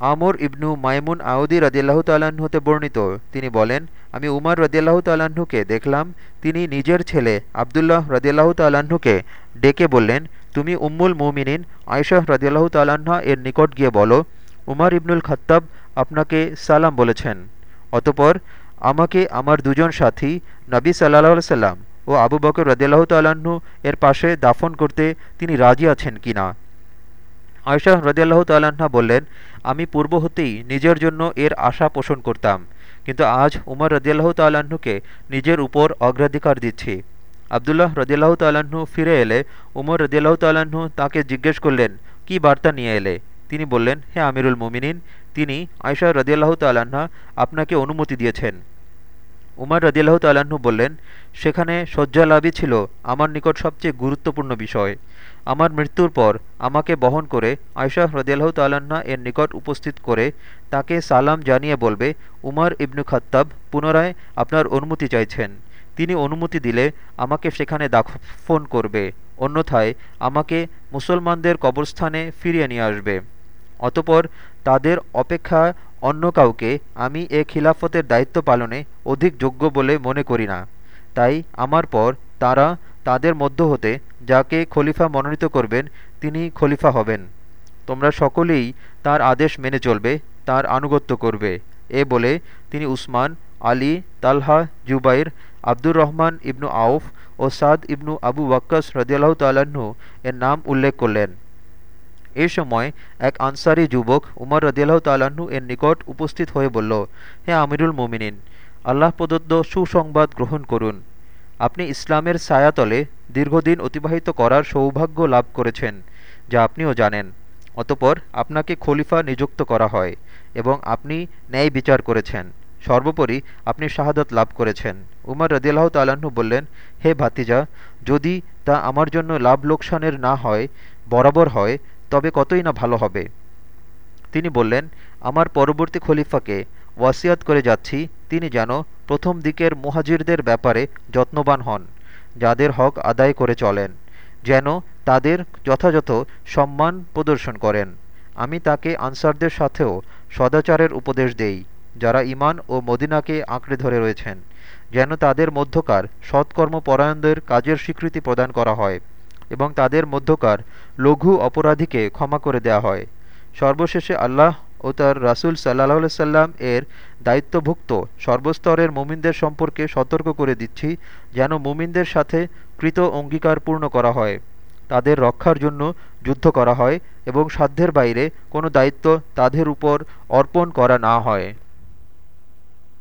আমর ইবনু মাইমুন আউদি রদিয়াল্লাহ তাল্লাহ্ন হতে বর্ণিত। তিনি বলেন, আমি উমার রদিয়াল্লাহ তাল্লাহ্নকে দেখলাম। তিনি নিজের ছেলে আবদুল্লাহ রদিয়াল্লাহ তাল্লাহ্নকে ডেকে বললেন, তুমি উম্মুল মুমিনিন আয়শাহ রদিয়াল্লাহ তাল্লাহা এর নিকট গিয়ে বলো, উমার ইবনুল খত্তাব আপনাকে সালাম বলেছেন। অতপর আমাকে আমার দুজন সাথী, নবী সাল্লাহ সাল্লাম ও আবু বকর রদিয়াল্লাহ তাল্লাহ্ন এর পাশে দাফন করতে তিনি রাজি আছেন কিনা আয়শাহ রদিয়াল্লাহ তাল্লাহা বললেন, আমি পূর্ব হতেই নিজের জন্য এর আশা পোষণ করতাম, কিন্তু আজ উমর রদিয়াল্লাহ তাল্লাহ্নকে নিজের উপর অগ্রাধিকার দিচ্ছি। আবদুল্লাহ রদিয়াল্লাহ তাল্লাহ্ন ফিরে এলে উমর রদিয়াল্লাহ তাল্লাহ্ন তাকে জিজ্ঞেস করলেন, কি বার্তা নিয়ে এলে? তিনি বললেন, হে আমিরুল মুমিনিন, তিনি আয়শাহ রদিয়াল্লাহ তাল্লাহা আপনাকে অনুমতি দিয়েছেন। উমর রদিয়াল্লাহ তাল্লাহ্ন বললেন, সেখানে শয্যালাভই ছিল আমার নিকট সবচেয়ে গুরুত্বপূর্ণ বিষয়। আমার মৃত্যুর পর আমাকে বহন করে আয়শাহ রদিয়াল্লাহ তাল্লাহা এর নিকট উপস্থিত করে তাকে সালাম জানিয়ে বলবে, উমার ইবনু খত্তাব পুনরায় আপনার অনুমতি চাইছেন। তিনি অনুমতি দিলে আমাকে সেখানে দাফন করবে। অন্যথায় আমাকে মুসলমানদের কবরস্থানে ফিরিয়ে নিয়ে আসবে। অতপর তাদের অপেক্ষা অন্য কাউকে আমি এ খিলাফতের দায়িত্ব পালনে অধিক যোগ্য বলে মনে করি না। তাই আমার পর তারা তাদের মধ্য হতে যাকে খলিফা মনোনীত করবেন তিনি খলিফা হবেন। তোমরা সকলেই তার আদেশ মেনে চলবে, তার আনুগত্য করবে। এ বলে তিনি উসমান, আলী, তালহা, জুবাইর, আব্দুর রহমান ইবনু আউফ ও সাদ ইবনু আবু ওয়াক্কাস রদিয়াল্লাহ তাল্লাহ্ন এর নাম উল্লেখ করলেন। এ সময় এক আনসারি যুবক উমর রদিয়াল্লাহ তাল্লাহ্ন এর নিকট উপস্থিত হয়ে বলল, হে আমিরুল মুমিনিন, আল্লাহ প্রদত্ত সুসংবাদ গ্রহণ করুন। আপনি ইসলামের ছায়াতলে দীর্ঘদিন অতিবাহিত করার সৌভাগ্য লাভ করেছেন, যা আপনিও জানেন। অতপর আপনাকে খলিফা নিযুক্ত করা হয় এবং আপনি ন্যায় বিচার করেছেন। সর্বোপরি আপনি শাহাদত লাভ করেছেন। উমর রদিয়াল্লাহ তাল্লাহ্ন বললেন, হে ভাতিজা, যদি তা আমার জন্য লাভ লোকসানের না হয়, বরাবর হয় তবে কতই না ভালো হবে। তিনি বললেন, আমার পরবর্তী খলিফাকে ওয়াসিয়াত করে যাচ্ছি। তিনি যেন প্রথম দিকের মুহাজিরদের ব্যাপারে যত্নবান হন, যাদের হক আদায় করে চলেন, যেন তাদের যথাযথ সম্মান প্রদর্শন করেন। আমি তাকে আনসারদের সাথেও সদাচারের উপদেশ দেই, যারা ইমান ও মদিনাকে আঁকড়ে ধরে রয়েছেন, যেন তাদের মধ্যকার সৎকর্মপরায়ণদের কাজের স্বীকৃতি প্রদান করা হয়। এবং তাদের মধ্যকার লঘু অপরাধীকে ক্ষমা করে দেয়া হয়। সর্বশেষে আল্লাহ ও তার রাসুল সাল্লাহ সাল্লাম এর দায়িত্বভুক্ত সর্বস্তরের মুমিনদের সম্পর্কে সতর্ক করে দিচ্ছি, যেন মুমিনদের সাথে কৃত অঙ্গীকার পূর্ণ করা হয়। তাদের রক্ষার জন্য যুদ্ধ করা হয় এবং সাধ্যের বাইরে কোনো দায়িত্ব তাদের উপর অর্পণ করা না হয়।